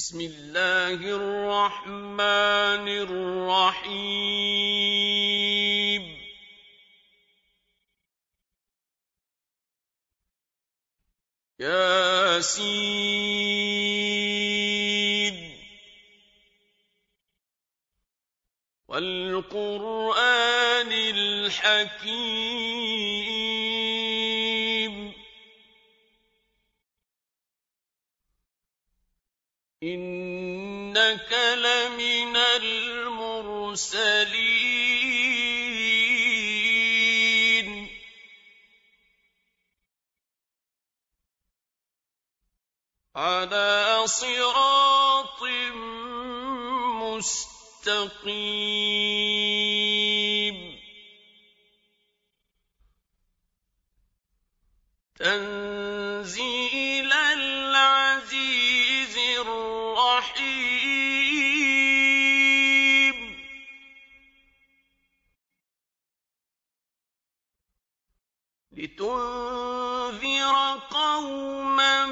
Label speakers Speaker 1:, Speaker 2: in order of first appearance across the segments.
Speaker 1: بسم الله الرحمن الرحيم. ياسين. والقرآن الحكيم. إنك لمن المرسلين على صراط مستقيم تنزيل لِتُنذِرَ قَوْمًا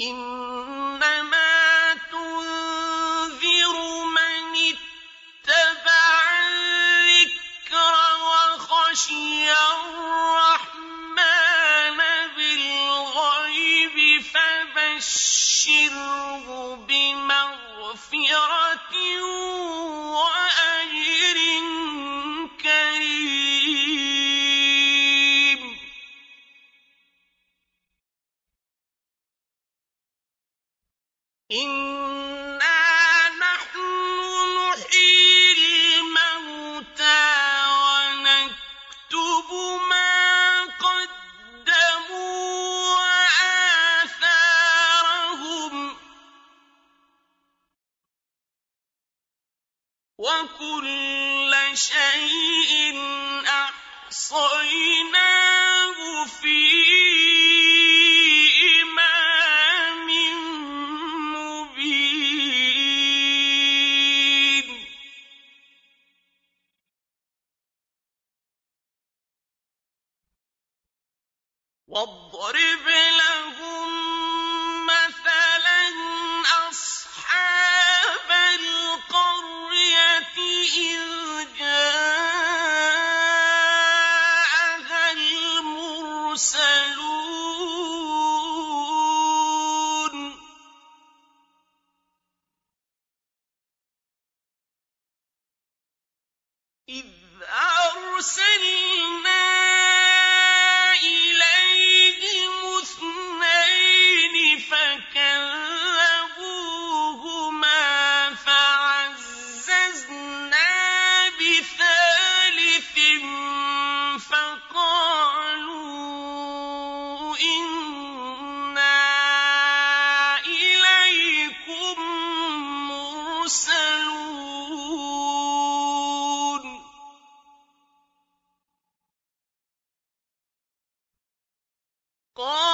Speaker 1: إِنَّمَا تُنذِرُ مَنِ اتَّبَعَ الذِّكْرَ وَخَشِيَ الرَّحْمَٰنَ بِالْغَيْبِ فَبَشِّرْهُ إن واضرب لهم مثلا أصحاب القرية إذ قَالُوا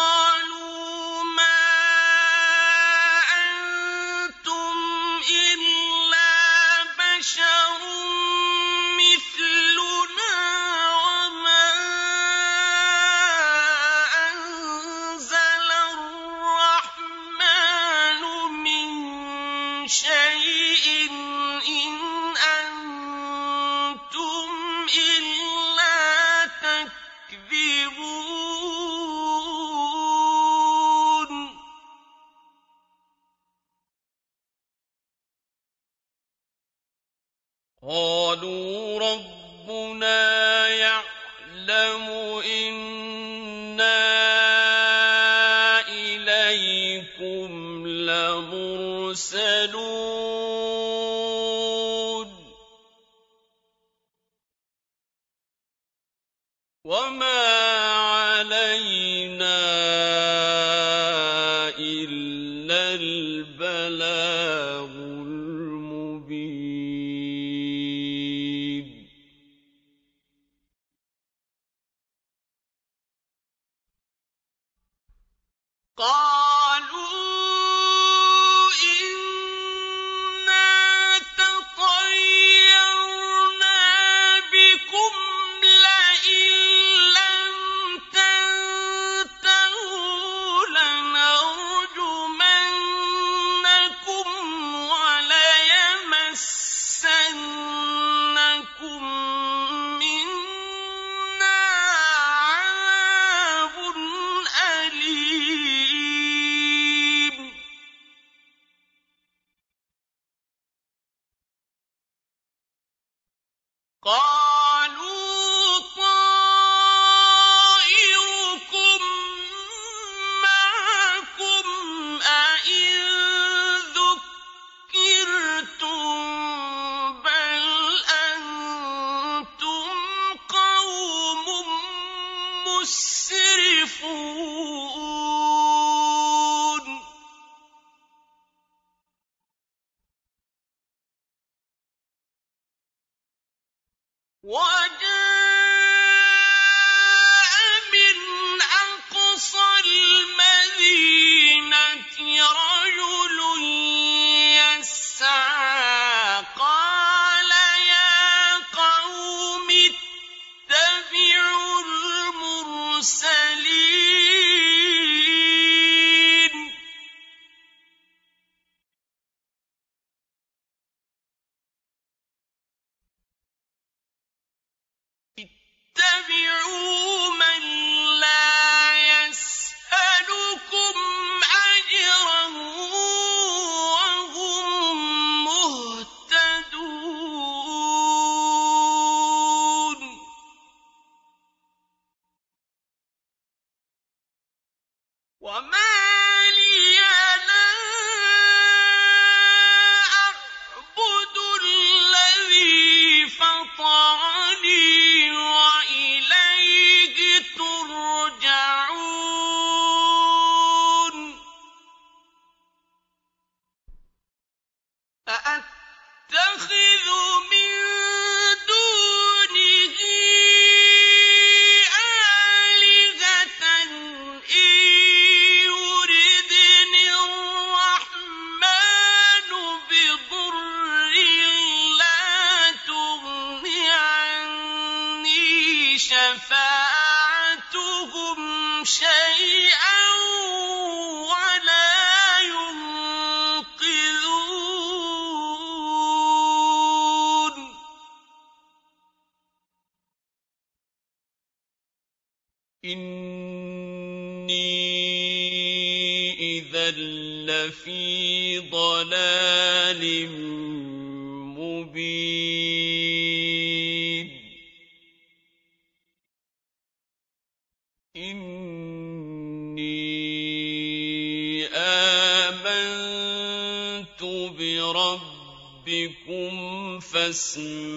Speaker 1: ربكم فاسمعون.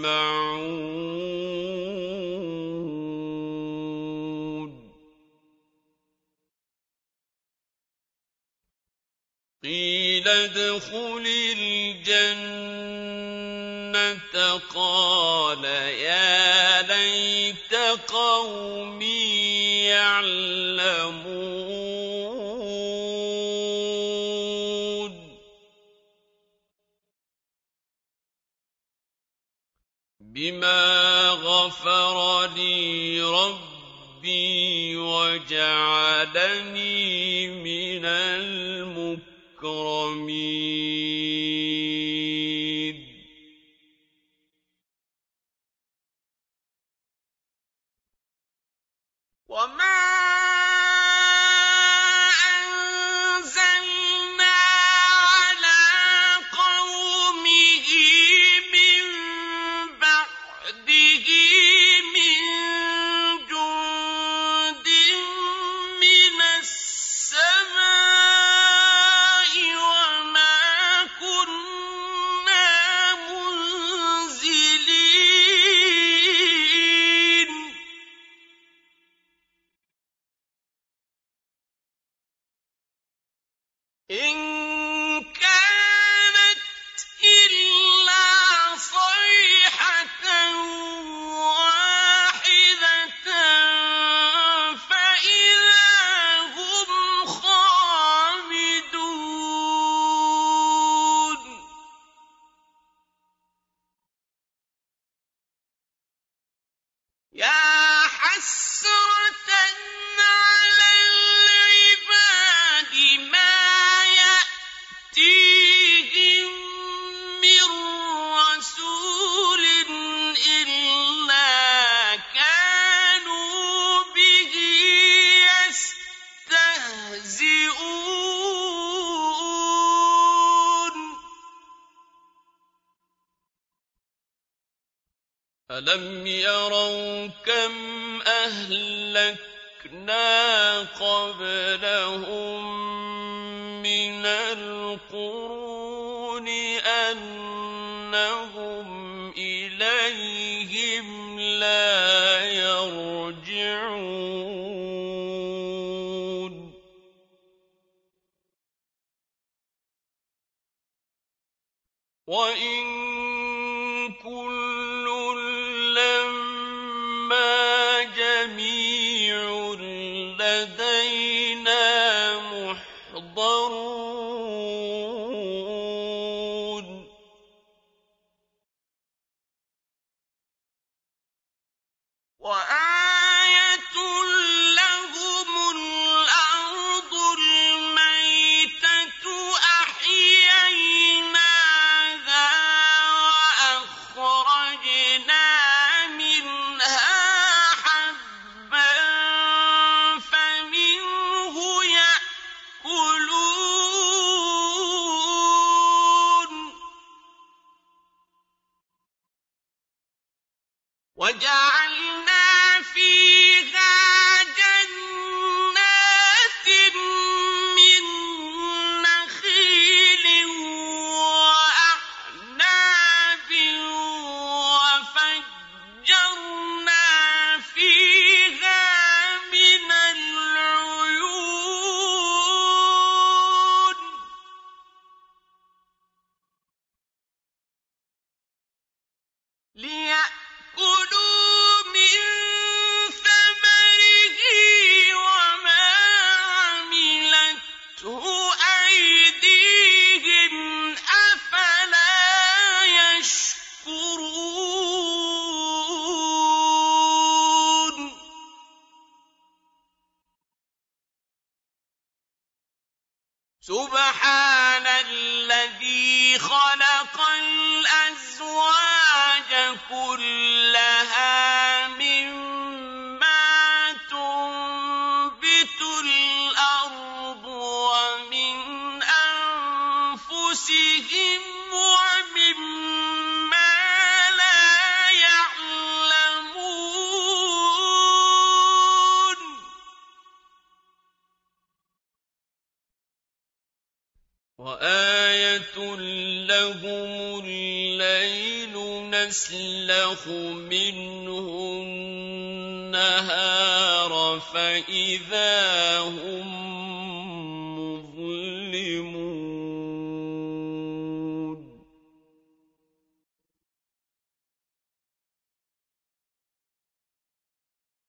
Speaker 1: قيل ادخل الجنة. قال يا ليت قومي يعلمون. بِمَا غَفَرَ لِي رَبِّي وَجَعَلَنِي مِنَ الْمُكْرَمِينَ وَمَا أَلَمْ يَرَوْا كَمْ أَهْلَكْنَا قَبْلَهُم مِّنَ الْقُرُونِ سُبْحَانَ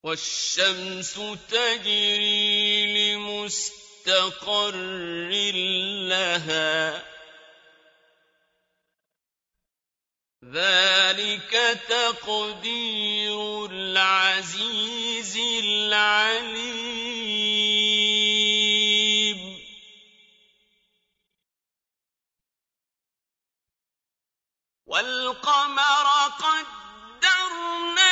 Speaker 1: وَالشَّمْسُ تَجْرِي لِمُسْتَقَرٍّ لَّهَا ۚ. ذَٰلِكَ تَقْدِيرُ الْعَزِيزِ الْعَلِيمِ. وَالْقَمَرَ قَدَّرْنَاهُ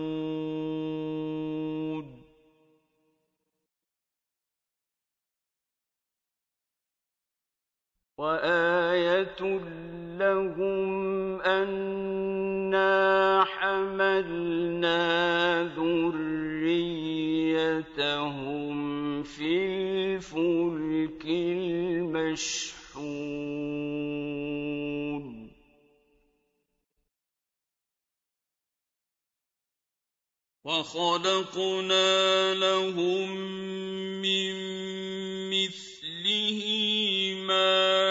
Speaker 1: وَآيَةٌ لَّهُمْ أَنَّا حَمَلْنَا ذُرِّيَّتَهُمْ فِي الْفُلْكِ الْمَشْحُونِ. وَخَلَقْنَا لَهُم مِّن مِّثْلِهِ مَا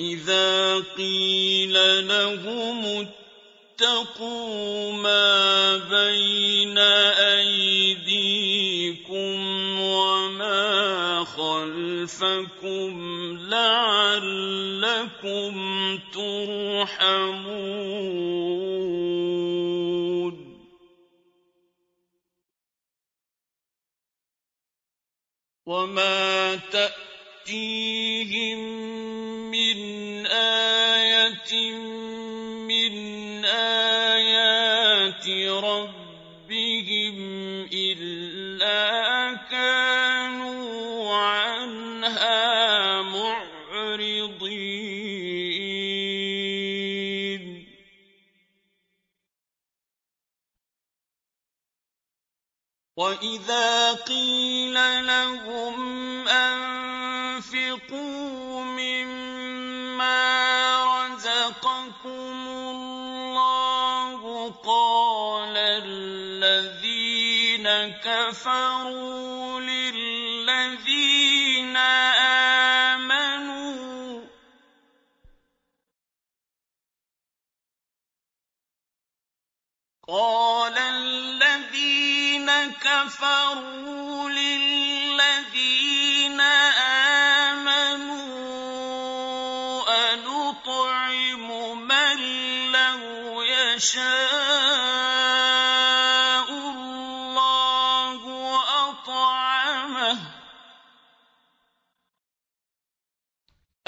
Speaker 1: وَإِذَا قِيلَ لَهُمُ اتَّقُوا مَا بَيْنَ أَيْدِيكُمْ وَمَا خَلْفَكُمْ لَعَلَّكُمْ تُرْحَمُونَ وَمَا تَأْتِيهِم مِّنْ آيَةٍ كَفَرُوا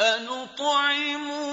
Speaker 1: أَطْعَمَهُ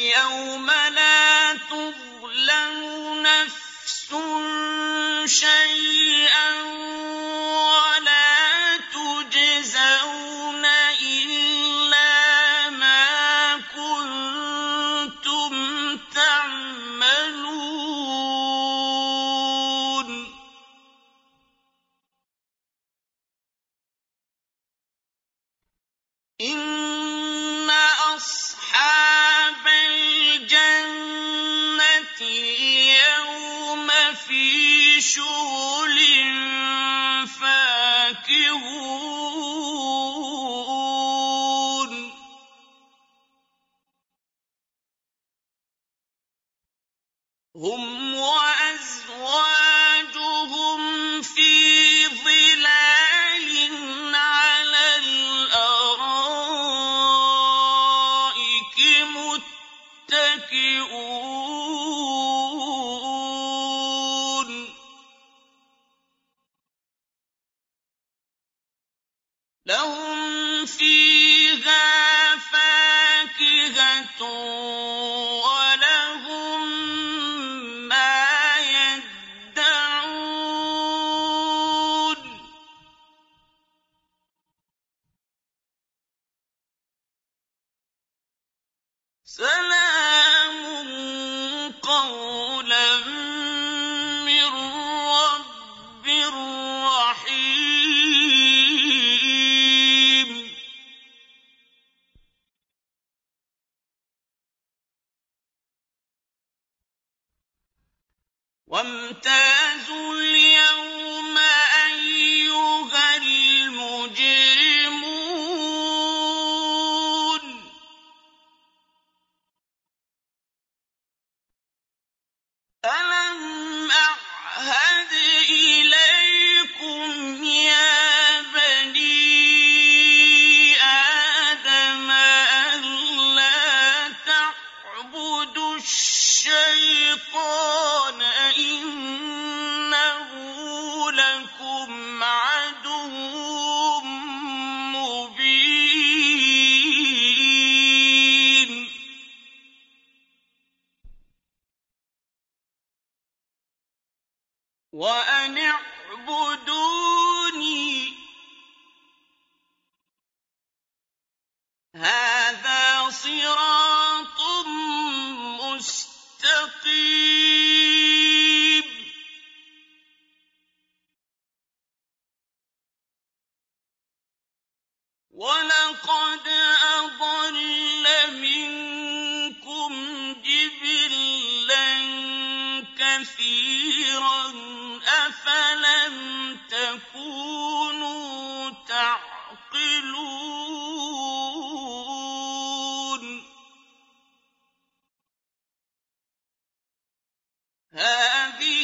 Speaker 1: اليوم لا تظلم نفس شيئا ولا لهم فيها فاكهة هذه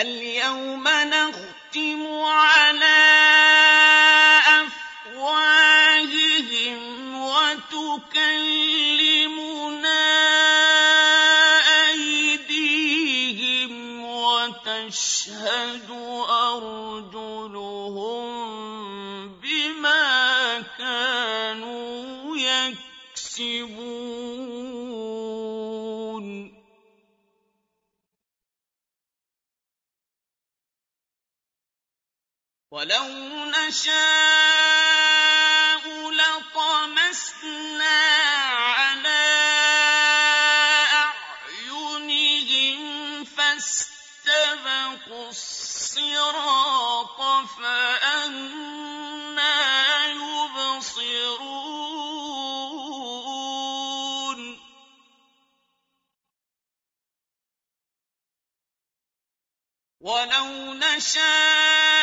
Speaker 1: اليوم نختم على أفواههم وتكلمنا أيديهم وتشهد وَلَوْ نَشَاءُ لَطَمَسْنَا عَلَىٰ أَعْيُنِهِمْ فَاسْتَبَقُوا الصِّرَاطَ فَأَنَّىٰ يُبْصِرُونَ وَلَوْ نَشَاءُ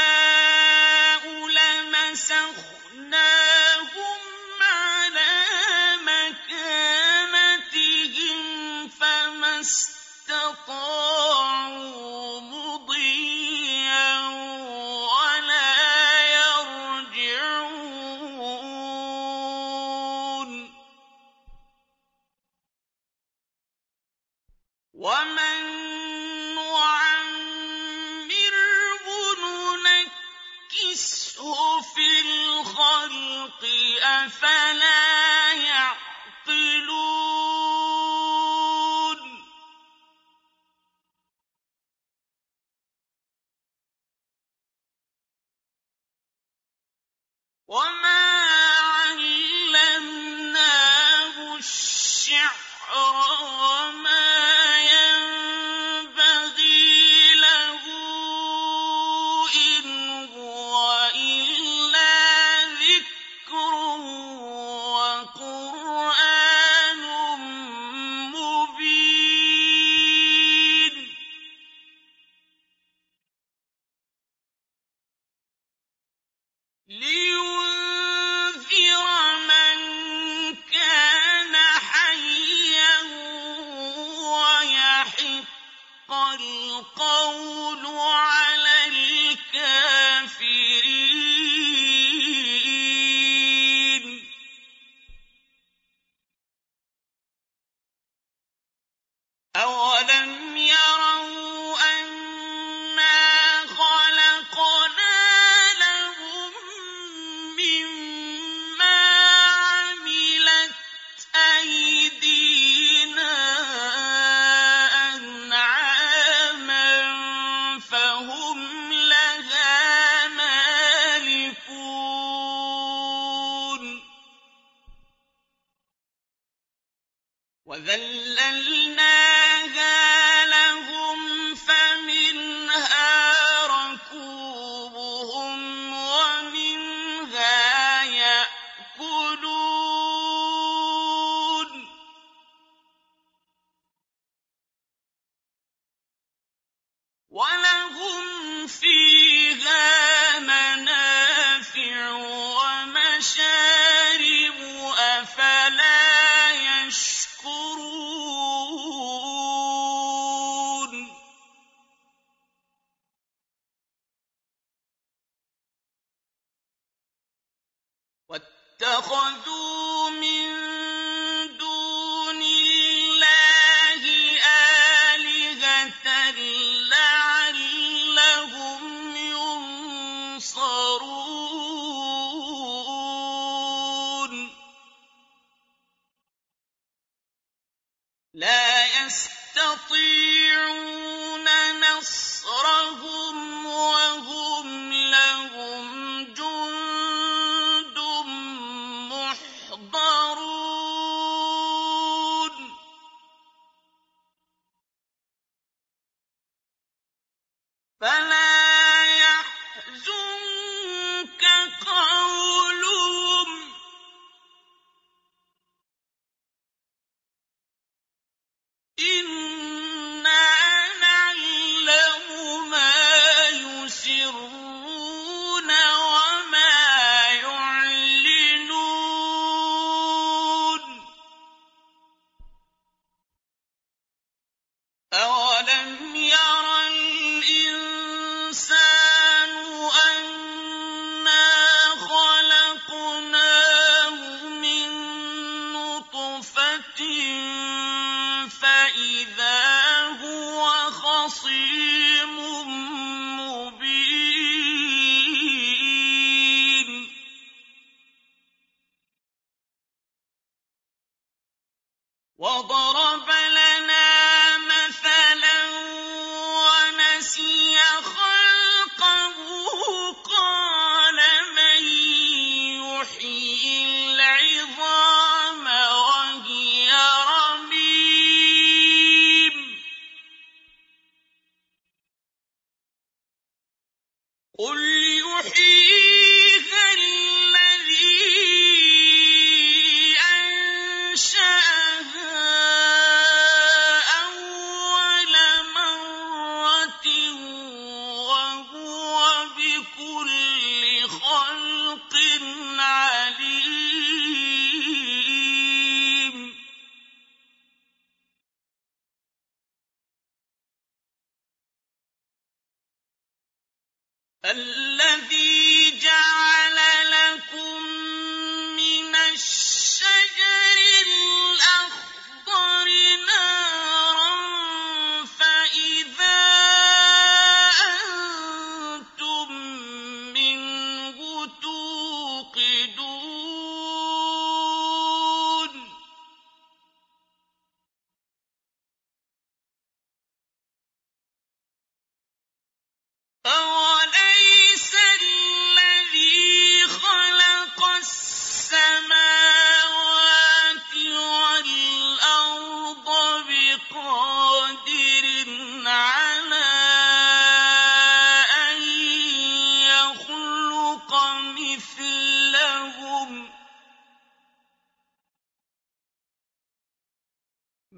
Speaker 1: وَاتَّخَذُوا مِن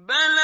Speaker 1: بل